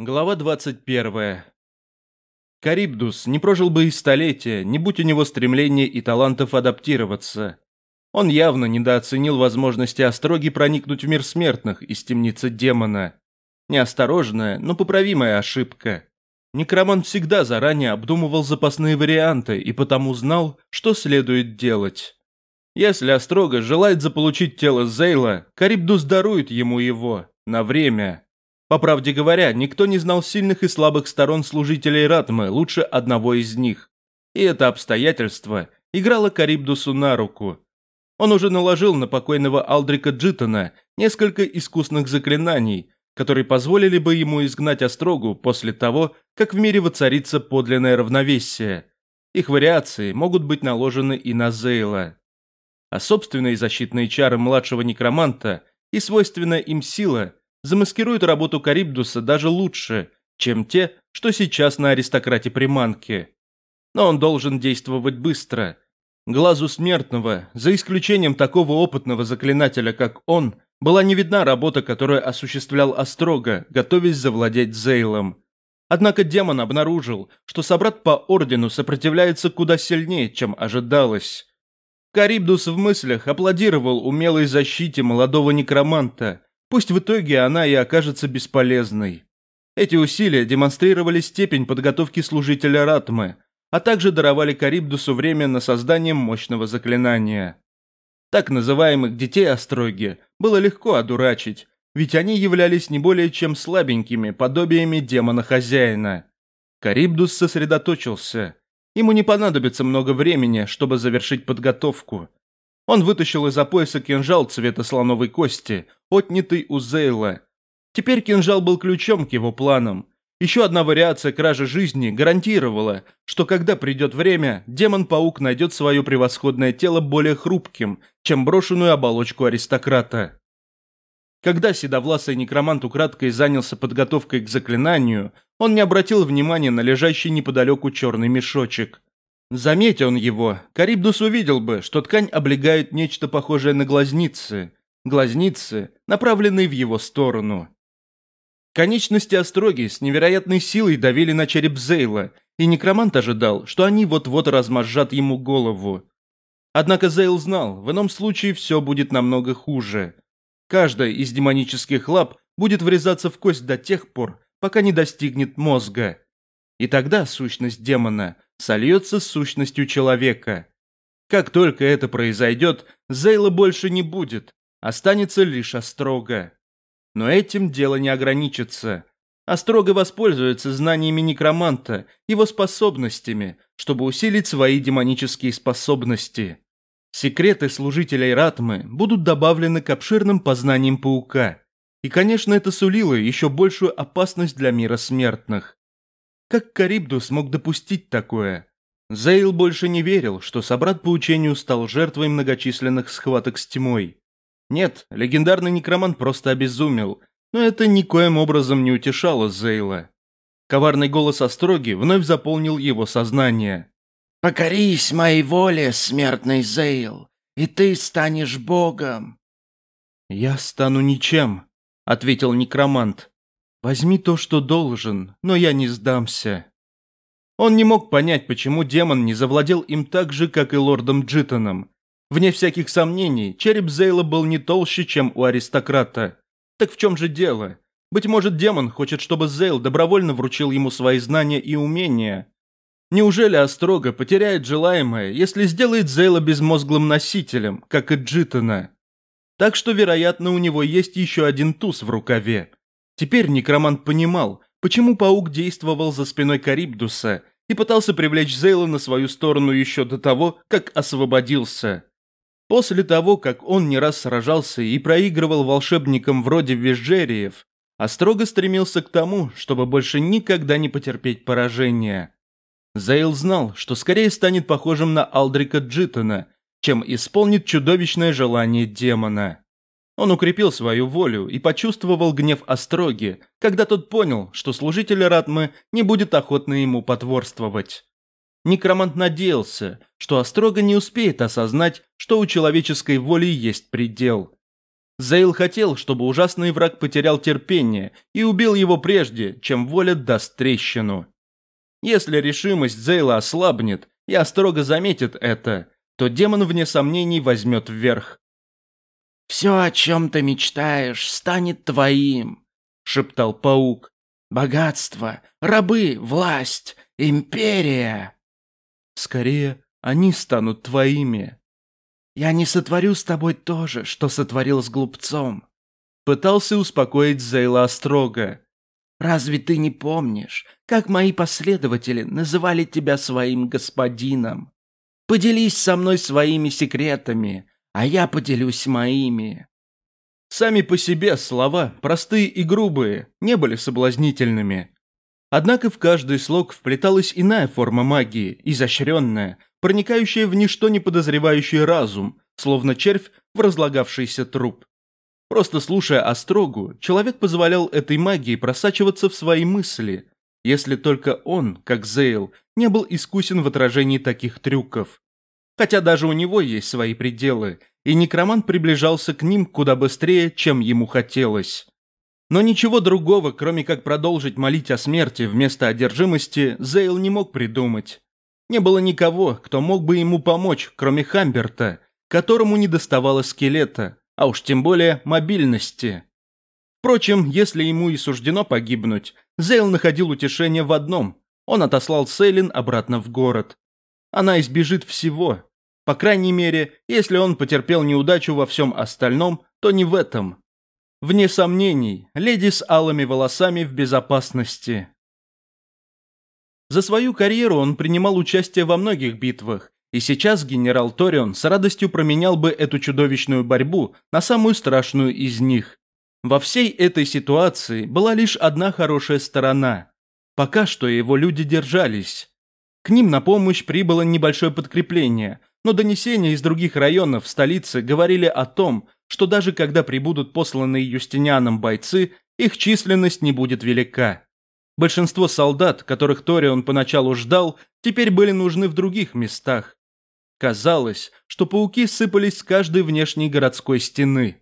Глава 21. Карибдус не прожил бы и столетия, не будь у него стремления и талантов адаптироваться. Он явно недооценил возможности Остроги проникнуть в мир смертных и стемниться демона. Неосторожная, но поправимая ошибка. Некроман всегда заранее обдумывал запасные варианты и потому знал, что следует делать. Если Острога желает заполучить тело Зейла, Карибдус дарует ему его, на время, по правде говоря, никто не знал сильных и слабых сторон служителей Ратмы лучше одного из них. И это обстоятельство играло Карибдусу на руку. Он уже наложил на покойного Алдрика Джитона несколько искусных заклинаний, которые позволили бы ему изгнать острогу после того, как в мире воцарится подлинное равновесие. Их вариации могут быть наложены и на Зейла. А собственные защитные чары младшего некроманта и свойственная им сила – замаскируют работу Карибдуса даже лучше, чем те, что сейчас на аристократе приманки. Но он должен действовать быстро. Глазу смертного, за исключением такого опытного заклинателя, как он, была не видна работа, которую осуществлял Острога, готовясь завладеть Зейлом. Однако демон обнаружил, что собрат по ордену сопротивляется куда сильнее, чем ожидалось. Карибдус в мыслях аплодировал умелой защите молодого некроманта, Пусть в итоге она и окажется бесполезной. Эти усилия демонстрировали степень подготовки служителя Ратмы, а также даровали Карибдусу время на создание мощного заклинания. Так называемых детей Остроги было легко одурачить, ведь они являлись не более чем слабенькими подобиями демона-хозяина. Карибдус сосредоточился. Ему не понадобится много времени, чтобы завершить подготовку – он вытащил из-за пояса кинжал цвета слоновой кости, отнятый у Зейла. Теперь кинжал был ключом к его планам. Еще одна вариация кражи жизни гарантировала, что когда придет время, демон-паук найдет свое превосходное тело более хрупким, чем брошенную оболочку аристократа. Когда седовласый некромант украдкой занялся подготовкой к заклинанию, он не обратил внимания на лежащий неподалеку черный мешочек – Заметь он его, Карибдус увидел бы, что ткань облегает нечто похожее на глазницы. Глазницы, направленные в его сторону. Конечности Остроги с невероятной силой давили на череп Зейла, и некромант ожидал, что они вот-вот размозжат ему голову. Однако Зейл знал, в ином случае все будет намного хуже. Каждая из демонических лап будет врезаться в кость до тех пор, пока не достигнет мозга. И тогда сущность демона – сольется с сущностью человека. Как только это произойдет, Зейла больше не будет, останется лишь Острога. Но этим дело не ограничится. Острога воспользуется знаниями некроманта, его способностями, чтобы усилить свои демонические способности. Секреты служителей Ратмы будут добавлены к обширным познаниям паука. И, конечно, это сулило еще большую опасность для мира смертных. Как Карибду смог допустить такое? Зейл больше не верил, что собрат по учению стал жертвой многочисленных схваток с тьмой. Нет, легендарный некромант просто обезумел, но это никоим образом не утешало Зейла. Коварный голос Остроги вновь заполнил его сознание. «Покорись моей воле, смертный Зейл, и ты станешь богом!» «Я стану ничем», — ответил некромант. Возьми то, что должен, но я не сдамся. Он не мог понять, почему демон не завладел им так же, как и лордом Джитоном. Вне всяких сомнений, череп Зейла был не толще, чем у аристократа. Так в чем же дело? Быть может, демон хочет, чтобы Зейл добровольно вручил ему свои знания и умения. Неужели Острога потеряет желаемое, если сделает Зейла безмозглым носителем, как и Джитона? Так что, вероятно, у него есть еще один туз в рукаве. Теперь некромант понимал, почему паук действовал за спиной Карибдуса и пытался привлечь Зейла на свою сторону еще до того, как освободился. После того, как он не раз сражался и проигрывал волшебникам вроде Визжериев, а строго стремился к тому, чтобы больше никогда не потерпеть поражение. Зейл знал, что скорее станет похожим на Алдрика Джитона, чем исполнит чудовищное желание демона. Он укрепил свою волю и почувствовал гнев Остроги, когда тот понял, что служитель Ратмы не будет охотно ему потворствовать. Некромант надеялся, что Острога не успеет осознать, что у человеческой воли есть предел. Зейл хотел, чтобы ужасный враг потерял терпение и убил его прежде, чем воля даст трещину. Если решимость Зейла ослабнет и Острога заметит это, то демон вне сомнений возьмет вверх. «Все, о чем ты мечтаешь, станет твоим», — шептал паук. «Богатство, рабы, власть, империя!» «Скорее, они станут твоими». «Я не сотворю с тобой то же, что сотворил с глупцом», — пытался успокоить Зейла строго. «Разве ты не помнишь, как мои последователи называли тебя своим господином? Поделись со мной своими секретами, а я поделюсь моими. Сами по себе слова, простые и грубые, не были соблазнительными. Однако в каждый слог вплеталась иная форма магии, изощренная, проникающая в ничто не подозревающий разум, словно червь в разлагавшийся труп. Просто слушая острогу, человек позволял этой магии просачиваться в свои мысли, если только он, как Зейл, не был искусен в отражении таких трюков хотя даже у него есть свои пределы, и некромант приближался к ним куда быстрее, чем ему хотелось. Но ничего другого, кроме как продолжить молить о смерти вместо одержимости, Зейл не мог придумать. Не было никого, кто мог бы ему помочь, кроме Хамберта, которому не доставало скелета, а уж тем более мобильности. Впрочем, если ему и суждено погибнуть, Зейл находил утешение в одном – он отослал Сейлин обратно в город. Она избежит всего, по крайней мере, если он потерпел неудачу во всем остальном, то не в этом. Вне сомнений, леди с алыми волосами в безопасности. За свою карьеру он принимал участие во многих битвах, и сейчас генерал Торион с радостью променял бы эту чудовищную борьбу на самую страшную из них. Во всей этой ситуации была лишь одна хорошая сторона. Пока что его люди держались. К ним на помощь прибыло небольшое подкрепление, но донесения из других районов столицы говорили о том, что даже когда прибудут посланные Юстинианом бойцы, их численность не будет велика. Большинство солдат, которых Торион поначалу ждал, теперь были нужны в других местах. Казалось, что пауки сыпались с каждой внешней городской стены.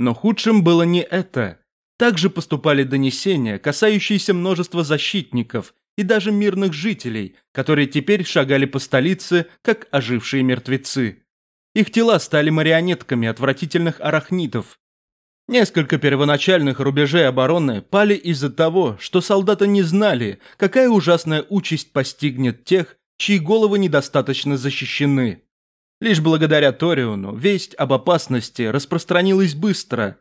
Но худшим было не это. Также поступали донесения, касающиеся множества защитников, и даже мирных жителей, которые теперь шагали по столице, как ожившие мертвецы. Их тела стали марионетками отвратительных арахнитов. Несколько первоначальных рубежей обороны пали из-за того, что солдаты не знали, какая ужасная участь постигнет тех, чьи головы недостаточно защищены. Лишь благодаря Ториону весть об опасности распространилась быстро,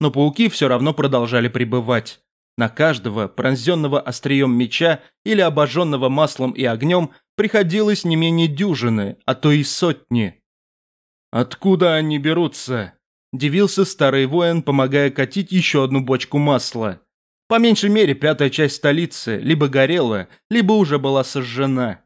но пауки все равно продолжали пребывать. На каждого, пронзенного острием меча или обожженного маслом и огнем, приходилось не менее дюжины, а то и сотни. «Откуда они берутся?» – дивился старый воин, помогая катить еще одну бочку масла. По меньшей мере, пятая часть столицы либо горела, либо уже была сожжена.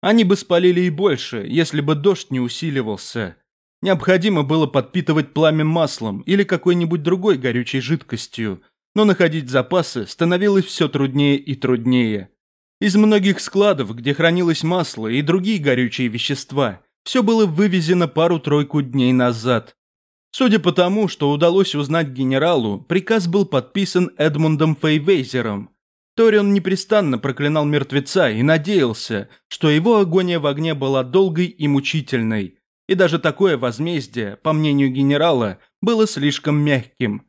Они бы спалили и больше, если бы дождь не усиливался. Необходимо было подпитывать пламя маслом или какой-нибудь другой горючей жидкостью – но находить запасы становилось все труднее и труднее. Из многих складов, где хранилось масло и другие горючие вещества, все было вывезено пару-тройку дней назад. Судя по тому, что удалось узнать генералу, приказ был подписан Эдмундом Фейвейзером. Торион непрестанно проклинал мертвеца и надеялся, что его агония в огне была долгой и мучительной. И даже такое возмездие, по мнению генерала, было слишком мягким.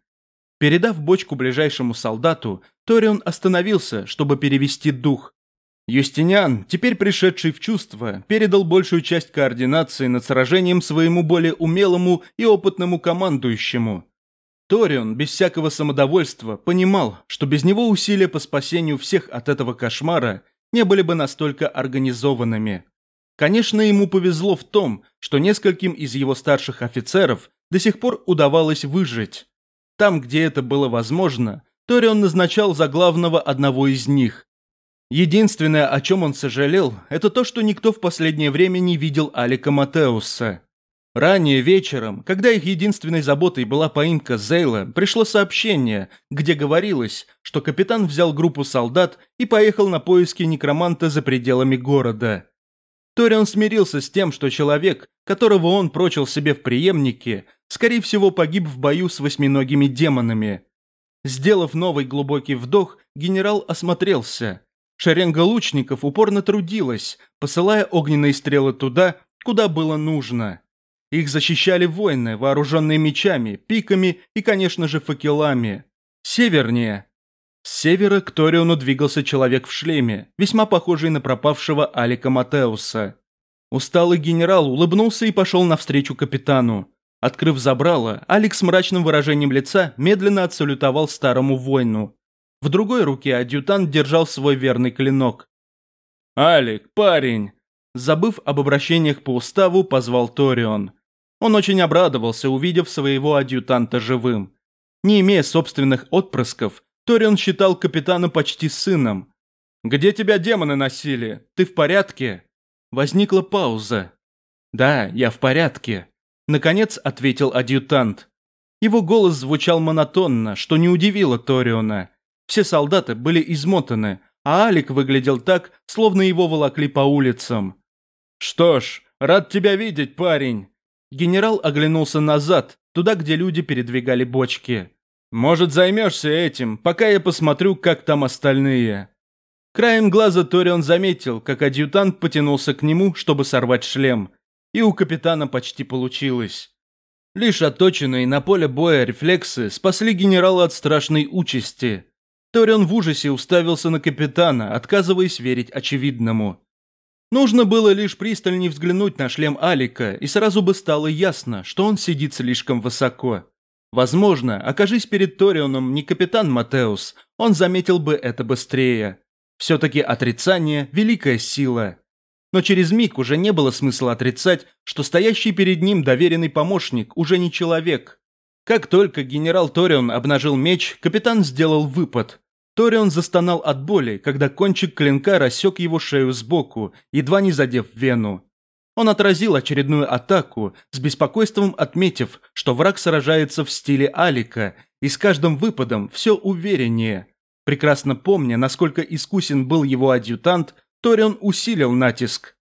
Передав бочку ближайшему солдату, Торион остановился, чтобы перевести дух. Юстиниан, теперь пришедший в чувство, передал большую часть координации над сражением своему более умелому и опытному командующему. Торион, без всякого самодовольства, понимал, что без него усилия по спасению всех от этого кошмара не были бы настолько организованными. Конечно, ему повезло в том, что нескольким из его старших офицеров до сих пор удавалось выжить. Там, где это было возможно, Торион назначал за главного одного из них. Единственное, о чем он сожалел, это то, что никто в последнее время не видел Алика Матеуса. Ранее вечером, когда их единственной заботой была поимка Зейла, пришло сообщение, где говорилось, что капитан взял группу солдат и поехал на поиски некроманта за пределами города. Торион смирился с тем, что человек, которого он прочил себе в преемнике, скорее всего, погиб в бою с восьминогими демонами. Сделав новый глубокий вдох, генерал осмотрелся. Шеренга лучников упорно трудилась, посылая огненные стрелы туда, куда было нужно. Их защищали воины, вооруженные мечами, пиками и, конечно же, факелами. Севернее. С севера к Ториону двигался человек в шлеме, весьма похожий на пропавшего Алика Матеуса. Усталый генерал улыбнулся и пошел навстречу капитану. Открыв забрало, Алекс с мрачным выражением лица медленно отсалютовал старому воину. В другой руке адъютант держал свой верный клинок. «Алик, парень!» Забыв об обращениях по уставу, позвал Торион. Он очень обрадовался, увидев своего адъютанта живым. Не имея собственных отпрысков, Торион считал капитана почти сыном. «Где тебя демоны носили? Ты в порядке?» Возникла пауза. «Да, я в порядке», Наконец ответил адъютант. Его голос звучал монотонно, что не удивило Ториона. Все солдаты были измотаны, а Алик выглядел так, словно его волокли по улицам. «Что ж, рад тебя видеть, парень!» Генерал оглянулся назад, туда, где люди передвигали бочки. «Может, займешься этим, пока я посмотрю, как там остальные». Краем глаза Торион заметил, как адъютант потянулся к нему, чтобы сорвать шлем и у капитана почти получилось. Лишь отточенные на поле боя рефлексы спасли генерала от страшной участи. Торион в ужасе уставился на капитана, отказываясь верить очевидному. Нужно было лишь пристальнее взглянуть на шлем Алика, и сразу бы стало ясно, что он сидит слишком высоко. Возможно, окажись перед Торионом не капитан Матеус, он заметил бы это быстрее. Все-таки отрицание – великая сила. Но через миг уже не было смысла отрицать, что стоящий перед ним доверенный помощник уже не человек. Как только генерал Торион обнажил меч, капитан сделал выпад. Торион застонал от боли, когда кончик клинка рассек его шею сбоку, едва не задев вену. Он отразил очередную атаку, с беспокойством отметив, что враг сражается в стиле Алика, и с каждым выпадом все увереннее. Прекрасно помня, насколько искусен был его адъютант – Торин усилил натиск.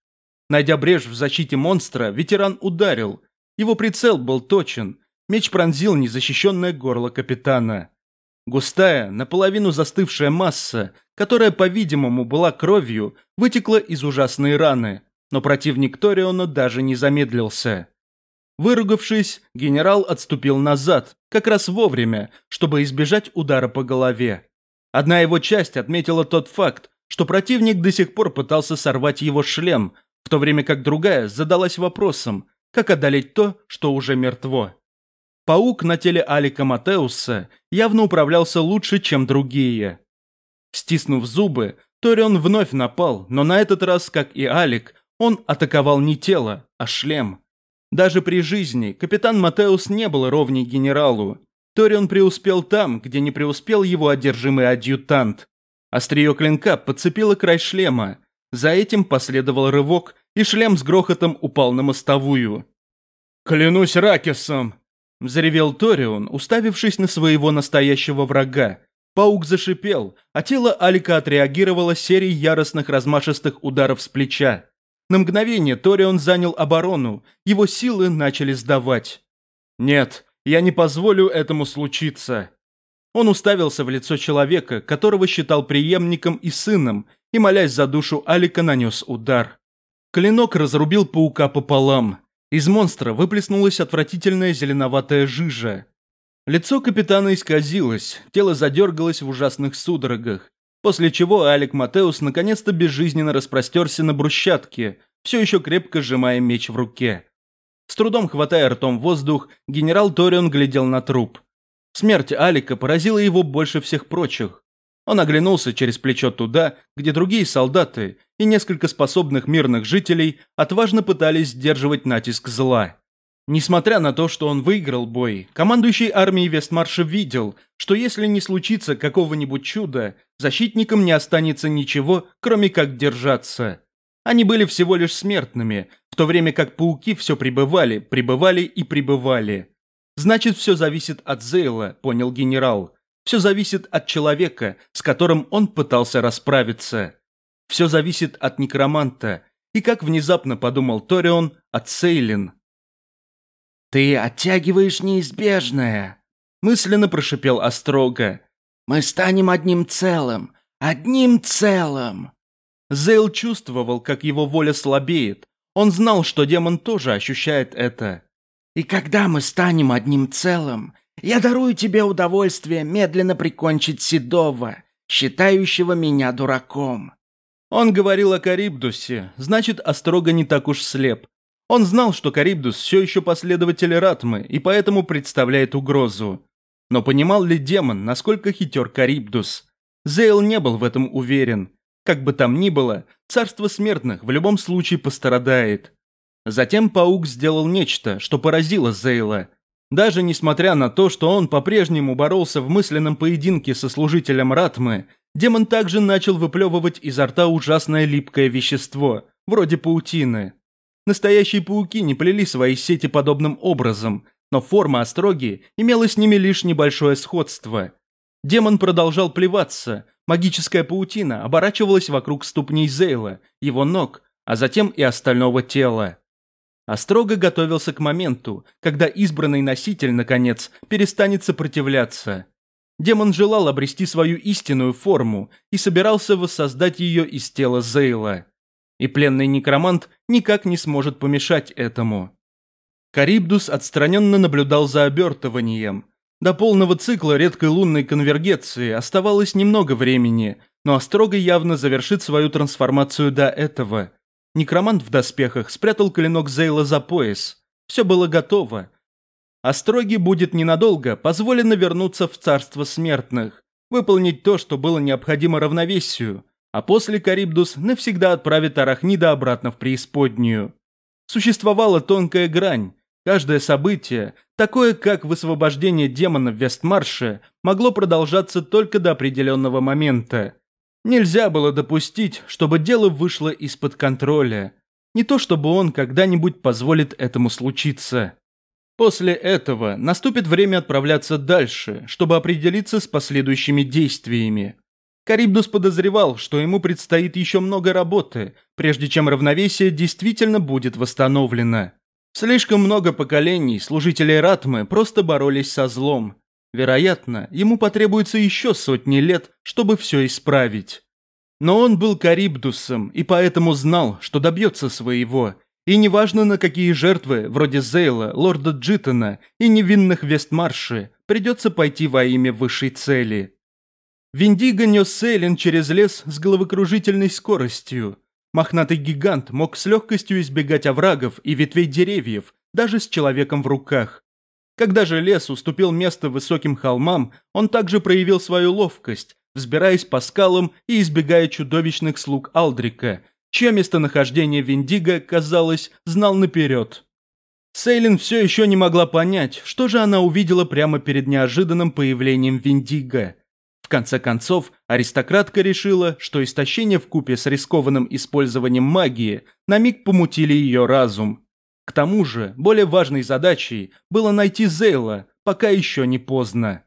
Найдя брешь в защите монстра, ветеран ударил. Его прицел был точен. Меч пронзил незащищенное горло капитана. Густая, наполовину застывшая масса, которая, по-видимому, была кровью, вытекла из ужасной раны, но противник Ториона даже не замедлился. Выругавшись, генерал отступил назад, как раз вовремя, чтобы избежать удара по голове. Одна его часть отметила тот факт, что противник до сих пор пытался сорвать его шлем, в то время как другая задалась вопросом, как одолеть то, что уже мертво. Паук на теле Алика Матеуса явно управлялся лучше, чем другие. Стиснув зубы, Торион вновь напал, но на этот раз, как и Алик, он атаковал не тело, а шлем. Даже при жизни капитан Матеус не был ровней генералу. Торион преуспел там, где не преуспел его одержимый адъютант. Острие клинка подцепило край шлема. За этим последовал рывок, и шлем с грохотом упал на мостовую. «Клянусь Ракесом!» – взревел Торион, уставившись на своего настоящего врага. Паук зашипел, а тело Алика отреагировало серией яростных размашистых ударов с плеча. На мгновение Торион занял оборону, его силы начали сдавать. «Нет, я не позволю этому случиться», он уставился в лицо человека, которого считал преемником и сыном, и, молясь за душу Алика, нанес удар. Клинок разрубил паука пополам. Из монстра выплеснулась отвратительная зеленоватая жижа. Лицо капитана исказилось, тело задергалось в ужасных судорогах, после чего Алик Матеус наконец-то безжизненно распростерся на брусчатке, все еще крепко сжимая меч в руке. С трудом хватая ртом воздух, генерал Торион глядел на труп – Смерть Алика поразила его больше всех прочих. Он оглянулся через плечо туда, где другие солдаты и несколько способных мирных жителей отважно пытались сдерживать натиск зла. Несмотря на то, что он выиграл бой, командующий армией Вестмарша видел, что если не случится какого-нибудь чуда, защитникам не останется ничего, кроме как держаться. Они были всего лишь смертными, в то время как пауки все пребывали, пребывали и пребывали. «Значит, все зависит от Зейла», – понял генерал. «Все зависит от человека, с которым он пытался расправиться. Все зависит от некроманта. И, как внезапно подумал Торион, от Сейлин». «Ты оттягиваешь неизбежное», – мысленно прошипел Острога. «Мы станем одним целым, одним целым». Зейл чувствовал, как его воля слабеет. Он знал, что демон тоже ощущает это. И когда мы станем одним целым, я дарую тебе удовольствие медленно прикончить Седова, считающего меня дураком». Он говорил о Карибдусе, значит, Острога не так уж слеп. Он знал, что Карибдус все еще последователь Ратмы и поэтому представляет угрозу. Но понимал ли демон, насколько хитер Карибдус? Зейл не был в этом уверен. Как бы там ни было, царство смертных в любом случае пострадает. Затем паук сделал нечто, что поразило Зейла. Даже несмотря на то, что он по-прежнему боролся в мысленном поединке со служителем Ратмы, демон также начал выплевывать изо рта ужасное липкое вещество, вроде паутины. Настоящие пауки не плели свои сети подобным образом, но форма остроги имела с ними лишь небольшое сходство. Демон продолжал плеваться, магическая паутина оборачивалась вокруг ступней Зейла, его ног, а затем и остального тела а готовился к моменту, когда избранный носитель, наконец, перестанет сопротивляться. Демон желал обрести свою истинную форму и собирался воссоздать ее из тела Зейла. И пленный некромант никак не сможет помешать этому. Карибдус отстраненно наблюдал за обертыванием. До полного цикла редкой лунной конвергенции оставалось немного времени, но Острога явно завершит свою трансформацию до этого – Некромант в доспехах спрятал клинок Зейла за пояс. Все было готово. Остроги будет ненадолго позволено вернуться в царство смертных, выполнить то, что было необходимо равновесию, а после Карибдус навсегда отправит Арахнида обратно в преисподнюю. Существовала тонкая грань. Каждое событие, такое как высвобождение демона в Вестмарше, могло продолжаться только до определенного момента. Нельзя было допустить, чтобы дело вышло из-под контроля. Не то чтобы он когда-нибудь позволит этому случиться. После этого наступит время отправляться дальше, чтобы определиться с последующими действиями. Карибдус подозревал, что ему предстоит еще много работы, прежде чем равновесие действительно будет восстановлено. Слишком много поколений служителей Ратмы просто боролись со злом. Вероятно, ему потребуется еще сотни лет, чтобы все исправить. Но он был Карибдусом и поэтому знал, что добьется своего. И неважно, на какие жертвы, вроде Зейла, лорда Джитона и невинных Вестмарши, придется пойти во имя высшей цели. Виндиго нес Сейлин через лес с головокружительной скоростью. Мохнатый гигант мог с легкостью избегать оврагов и ветвей деревьев, даже с человеком в руках. Когда же лес уступил место высоким холмам, он также проявил свою ловкость, взбираясь по скалам и избегая чудовищных слуг Алдрика, чье местонахождение Виндиго, казалось, знал наперед. Сейлин все еще не могла понять, что же она увидела прямо перед неожиданным появлением Виндиго. В конце концов, аристократка решила, что истощение в купе с рискованным использованием магии на миг помутили ее разум. К тому же, более важной задачей было найти Зейла, пока еще не поздно.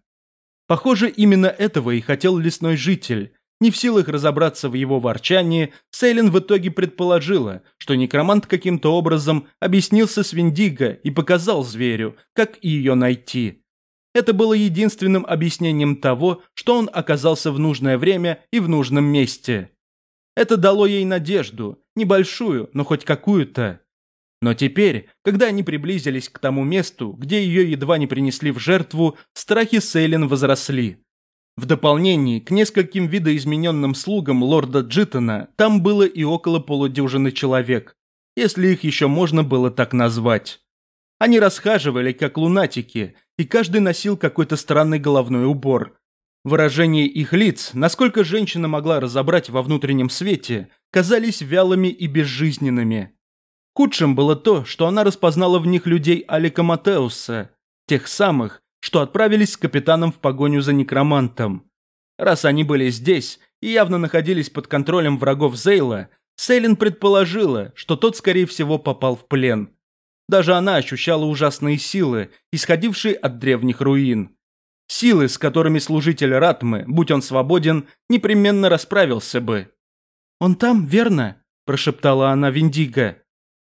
Похоже, именно этого и хотел лесной житель. Не в силах разобраться в его ворчании, Сейлин в итоге предположила, что некромант каким-то образом объяснился с Виндиго и показал зверю, как ее найти. Это было единственным объяснением того, что он оказался в нужное время и в нужном месте. Это дало ей надежду, небольшую, но хоть какую-то. Но теперь, когда они приблизились к тому месту, где ее едва не принесли в жертву, страхи Сейлин возросли. В дополнение к нескольким видоизмененным слугам лорда Джитона там было и около полудюжины человек, если их еще можно было так назвать. Они расхаживали, как лунатики, и каждый носил какой-то странный головной убор. Выражения их лиц, насколько женщина могла разобрать во внутреннем свете, казались вялыми и безжизненными, Худшим было то, что она распознала в них людей Алика Матеуса, тех самых, что отправились с капитаном в погоню за некромантом. Раз они были здесь и явно находились под контролем врагов Зейла, Сейлин предположила, что тот, скорее всего, попал в плен. Даже она ощущала ужасные силы, исходившие от древних руин. Силы, с которыми служитель Ратмы, будь он свободен, непременно расправился бы. «Он там, верно?» – прошептала она Виндиго.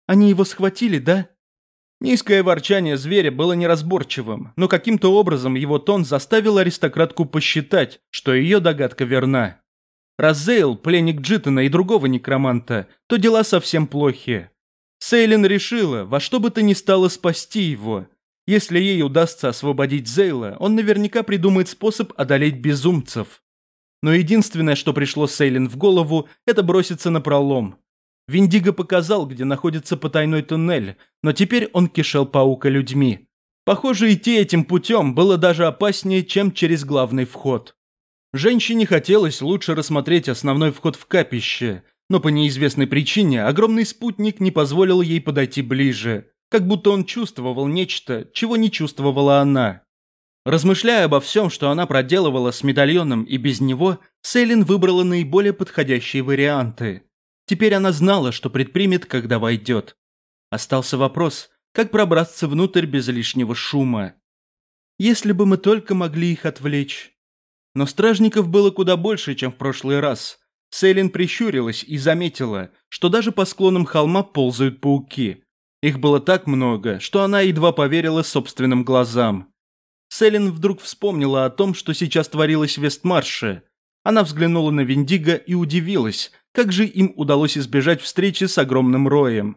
Они его схватили, да?» Низкое ворчание зверя было неразборчивым, но каким-то образом его тон заставил аристократку посчитать, что ее догадка верна. Разейл, пленник Джитона и другого некроманта, то дела совсем плохи. Сейлин решила, во что бы то ни стало спасти его. Если ей удастся освободить Зейла, он наверняка придумает способ одолеть безумцев. Но единственное, что пришло Сейлин в голову, это броситься на пролом, Виндиго показал, где находится потайной туннель, но теперь он кишел паука людьми. Похоже, идти этим путем было даже опаснее, чем через главный вход. Женщине хотелось лучше рассмотреть основной вход в капище, но по неизвестной причине огромный спутник не позволил ей подойти ближе, как будто он чувствовал нечто, чего не чувствовала она. Размышляя обо всем, что она проделывала с медальоном и без него, Селин выбрала наиболее подходящие варианты. Теперь она знала, что предпримет, когда войдет. Остался вопрос, как пробраться внутрь без лишнего шума. Если бы мы только могли их отвлечь. Но стражников было куда больше, чем в прошлый раз. Сейлин прищурилась и заметила, что даже по склонам холма ползают пауки. Их было так много, что она едва поверила собственным глазам. Селин вдруг вспомнила о том, что сейчас творилось в Вестмарше. Она взглянула на Виндиго и удивилась, как же им удалось избежать встречи с огромным роем.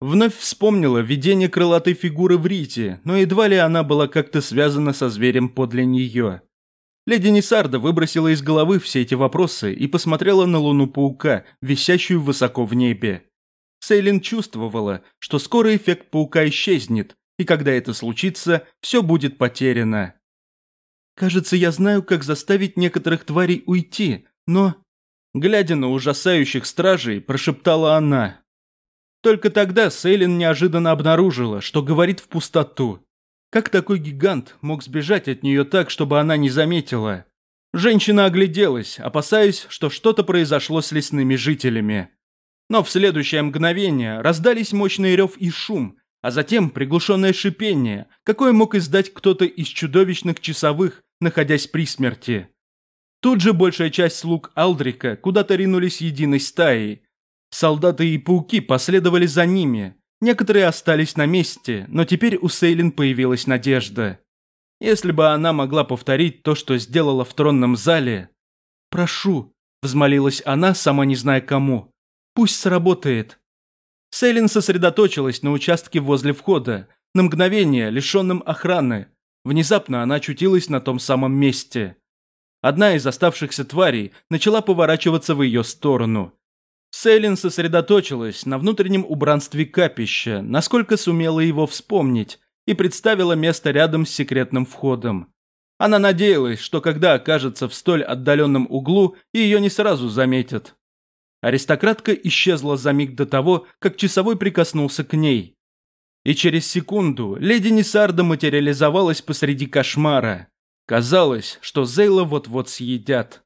Вновь вспомнила видение крылатой фигуры в Рите, но едва ли она была как-то связана со зверем подле нее. Леди Несарда выбросила из головы все эти вопросы и посмотрела на луну паука, висящую высоко в небе. Сейлин чувствовала, что скоро эффект паука исчезнет, и когда это случится, все будет потеряно. «Кажется, я знаю, как заставить некоторых тварей уйти, но...» Глядя на ужасающих стражей, прошептала она. Только тогда Сейлин неожиданно обнаружила, что говорит в пустоту. Как такой гигант мог сбежать от нее так, чтобы она не заметила? Женщина огляделась, опасаясь, что что-то произошло с лесными жителями. Но в следующее мгновение раздались мощный рев и шум, а затем приглушенное шипение, какое мог издать кто-то из чудовищных часовых, находясь при смерти. Тут же большая часть слуг Алдрика куда-то ринулись единой стаей. Солдаты и пауки последовали за ними. Некоторые остались на месте, но теперь у Сейлин появилась надежда. Если бы она могла повторить то, что сделала в тронном зале... «Прошу», – взмолилась она, сама не зная кому. «Пусть сработает». Сейлин сосредоточилась на участке возле входа, на мгновение лишенном охраны. Внезапно она очутилась на том самом месте. Одна из оставшихся тварей начала поворачиваться в ее сторону. Сейлин сосредоточилась на внутреннем убранстве капища, насколько сумела его вспомнить, и представила место рядом с секретным входом. Она надеялась, что когда окажется в столь отдаленном углу, ее не сразу заметят. Аристократка исчезла за миг до того, как часовой прикоснулся к ней. И через секунду леди Несарда материализовалась посреди кошмара. Казалось, что Зейла вот-вот съедят.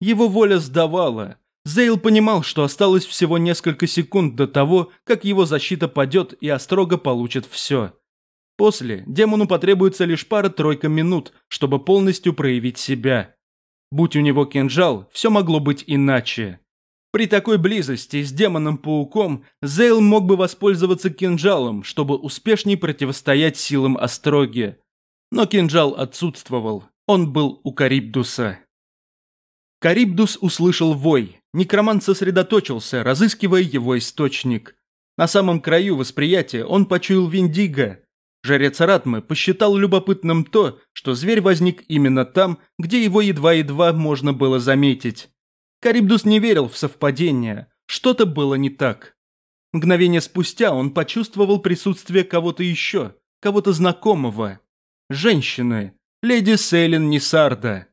Его воля сдавала. Зейл понимал, что осталось всего несколько секунд до того, как его защита падет и Острога получит все. После демону потребуется лишь пара-тройка минут, чтобы полностью проявить себя. Будь у него кинжал, все могло быть иначе. При такой близости с демоном-пауком Зейл мог бы воспользоваться кинжалом, чтобы успешней противостоять силам Остроги но кинжал отсутствовал, он был у Карибдуса. Карибдус услышал вой, некромант сосредоточился, разыскивая его источник. На самом краю восприятия он почуял Виндиго. Жрец Ратмы посчитал любопытным то, что зверь возник именно там, где его едва-едва можно было заметить. Карибдус не верил в совпадение, что-то было не так. Мгновение спустя он почувствовал присутствие кого-то еще, кого-то знакомого женщины, леди Селин Нисарда.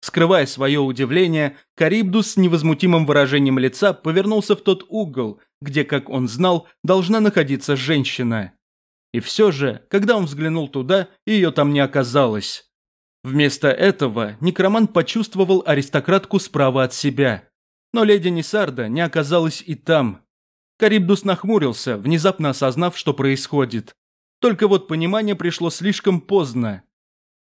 Скрывая свое удивление, Карибдус с невозмутимым выражением лица повернулся в тот угол, где, как он знал, должна находиться женщина. И все же, когда он взглянул туда, ее там не оказалось. Вместо этого некромант почувствовал аристократку справа от себя. Но леди Несарда не оказалась и там. Карибдус нахмурился, внезапно осознав, что происходит. Только вот понимание пришло слишком поздно.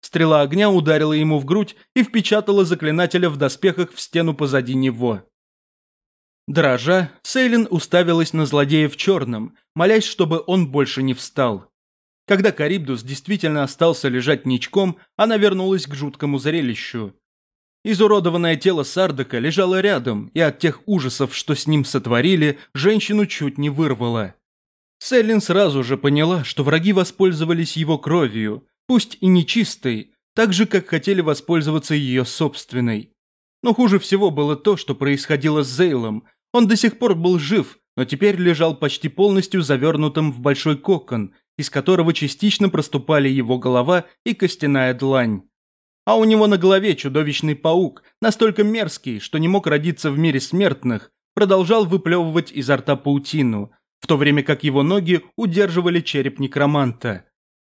Стрела огня ударила ему в грудь и впечатала заклинателя в доспехах в стену позади него. Дрожа, Сейлин уставилась на злодея в черном, молясь, чтобы он больше не встал. Когда Карибдус действительно остался лежать ничком, она вернулась к жуткому зрелищу. Изуродованное тело Сардака лежало рядом, и от тех ужасов, что с ним сотворили, женщину чуть не вырвало. Селин сразу же поняла, что враги воспользовались его кровью, пусть и нечистой, так же, как хотели воспользоваться ее собственной. Но хуже всего было то, что происходило с Зейлом. Он до сих пор был жив, но теперь лежал почти полностью завернутым в большой кокон, из которого частично проступали его голова и костяная длань. А у него на голове чудовищный паук, настолько мерзкий, что не мог родиться в мире смертных, продолжал выплевывать изо рта паутину – в то время как его ноги удерживали череп некроманта.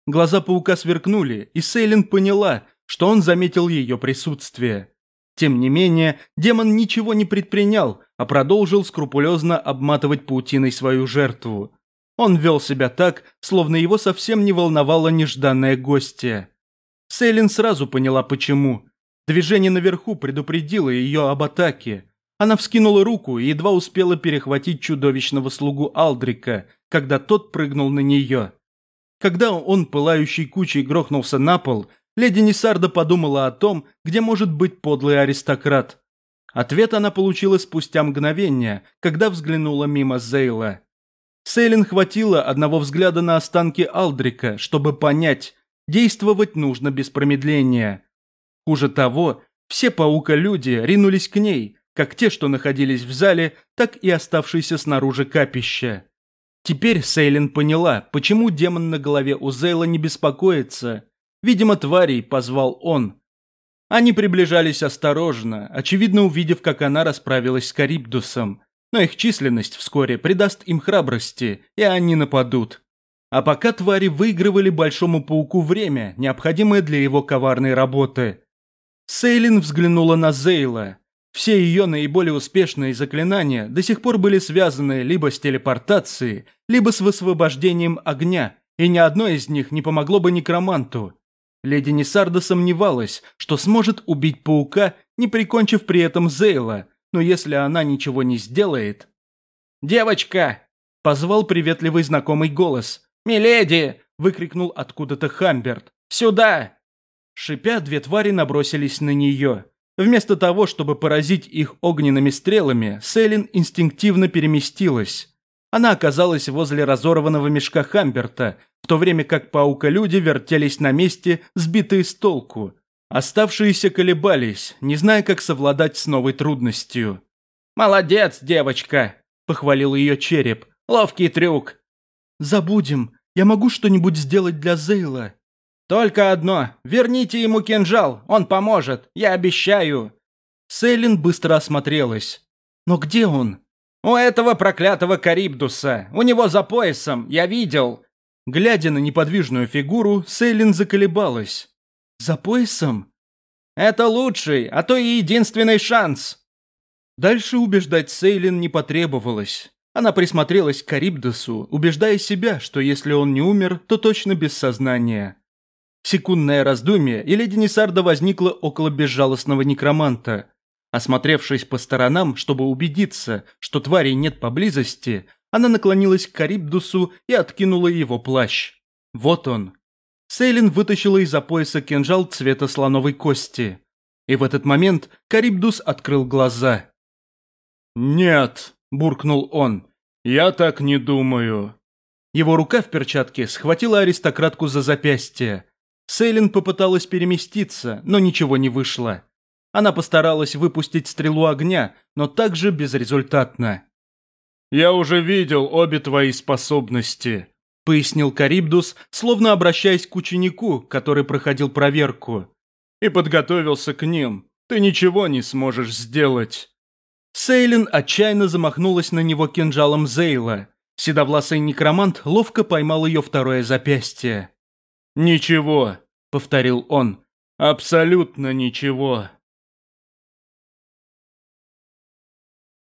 Глаза паука сверкнули, и Сейлин поняла, что он заметил ее присутствие. Тем не менее, демон ничего не предпринял, а продолжил скрупулезно обматывать паутиной свою жертву. Он вел себя так, словно его совсем не волновало нежданное гостье. Сейлин сразу поняла почему. Движение наверху предупредило ее об атаке. Она вскинула руку и едва успела перехватить чудовищного слугу Алдрика, когда тот прыгнул на нее. Когда он пылающей кучей грохнулся на пол, леди Несарда подумала о том, где может быть подлый аристократ. Ответ она получила спустя мгновение, когда взглянула мимо Зейла. Сейлин хватило одного взгляда на останки Алдрика, чтобы понять, действовать нужно без промедления. Хуже того, все паука-люди ринулись к ней – как те, что находились в зале, так и оставшиеся снаружи капища. Теперь Сейлин поняла, почему демон на голове у Зейла не беспокоится. Видимо, тварей позвал он. Они приближались осторожно, очевидно увидев, как она расправилась с Карибдусом. Но их численность вскоре придаст им храбрости, и они нападут. А пока твари выигрывали Большому Пауку время, необходимое для его коварной работы. Сейлин взглянула на Зейла. Все ее наиболее успешные заклинания до сих пор были связаны либо с телепортацией, либо с высвобождением огня, и ни одно из них не помогло бы некроманту. Леди Несарда сомневалась, что сможет убить паука, не прикончив при этом Зейла, но если она ничего не сделает... «Девочка!» – позвал приветливый знакомый голос. «Миледи!» – выкрикнул откуда-то Хамберт. «Сюда!» Шипя, две твари набросились на нее. Вместо того, чтобы поразить их огненными стрелами, Селин инстинктивно переместилась. Она оказалась возле разорванного мешка Хамберта, в то время как паука-люди вертелись на месте, сбитые с толку. Оставшиеся колебались, не зная, как совладать с новой трудностью. «Молодец, девочка!» – похвалил ее череп. «Ловкий трюк!» «Забудем. Я могу что-нибудь сделать для Зейла?» «Только одно. Верните ему кинжал, он поможет, я обещаю». Сейлин быстро осмотрелась. «Но где он?» «У этого проклятого Карибдуса. У него за поясом, я видел». Глядя на неподвижную фигуру, Сейлин заколебалась. «За поясом?» «Это лучший, а то и единственный шанс». Дальше убеждать Сейлин не потребовалось. Она присмотрелась к Карибдосу, убеждая себя, что если он не умер, то точно без сознания. Секундное раздумье, и леди Несарда возникла около безжалостного некроманта. Осмотревшись по сторонам, чтобы убедиться, что тварей нет поблизости, она наклонилась к Карибдусу и откинула его плащ. Вот он. Сейлин вытащила из-за пояса кинжал цвета слоновой кости. И в этот момент Карибдус открыл глаза. «Нет», – буркнул он, – «я так не думаю». Его рука в перчатке схватила аристократку за запястье. Сейлин попыталась переместиться, но ничего не вышло. Она постаралась выпустить стрелу огня, но также безрезультатно. «Я уже видел обе твои способности», — пояснил Карибдус, словно обращаясь к ученику, который проходил проверку. «И подготовился к ним. Ты ничего не сможешь сделать». Сейлин отчаянно замахнулась на него кинжалом Зейла. Седовласый некромант ловко поймал ее второе запястье. «Ничего», — повторил он, — «абсолютно ничего».